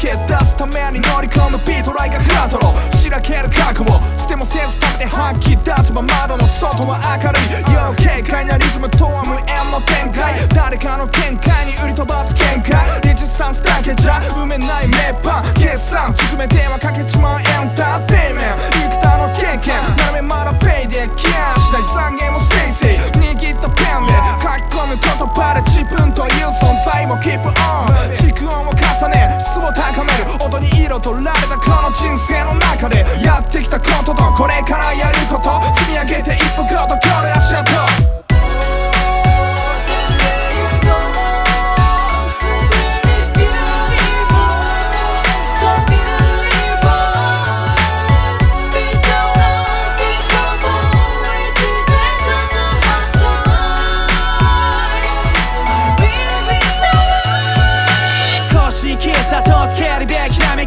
け出すために乗り込むビートライがハートロしらける覚悟捨てもせず食べて吐き出せば窓の外は明るい要軽快なリズムとは無縁の展開誰かの見解に売り飛ばす喧嘩レジスタンスだけじゃ埋めないメッパ決算含めてはかけちまう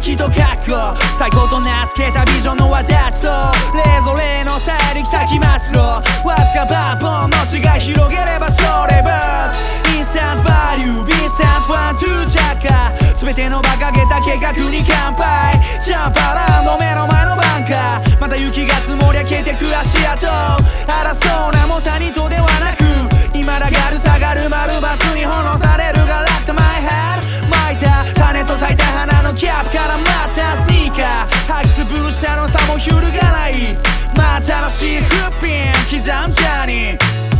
べきなめきと覚悟最高と名付けたビジョンの輪立つと。レぞれの大陸先末路わずかバーボンの血が広げればそれバースインスタントバリュービンスタントファントゥージャッカー全ての馬鹿げた計画に乾杯。ジャンパーランド目の前のバンカー。また雪が積もり上げてく足跡。荒そうなも谷とではなく今だがる下がる丸バスに翻弄される。さも揺るがないまた新しいフッピン刻んじゃに。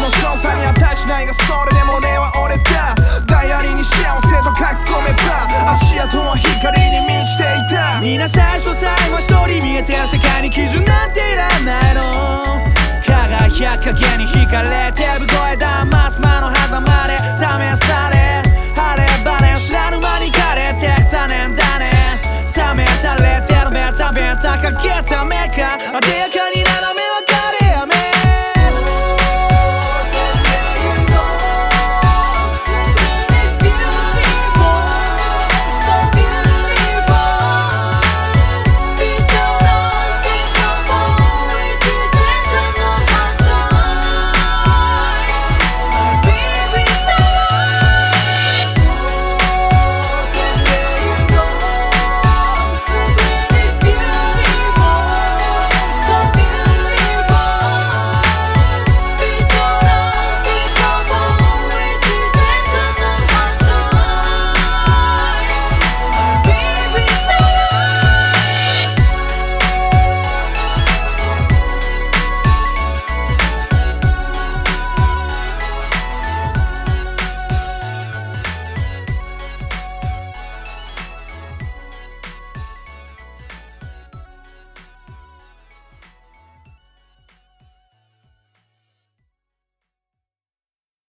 の少佐に値しないがそれでも俺は俺だダイアリーに幸せと書き込めば足跡は光に満ちていた。みんな最初最後一人見えてる世界に基準なんていらないの。輝く影に惹かれてる声だ松間の狭間で試され。晴れ晴れ知らぬ間に枯れて残念だね。冷めたレてるベタベタかけたメカ。あで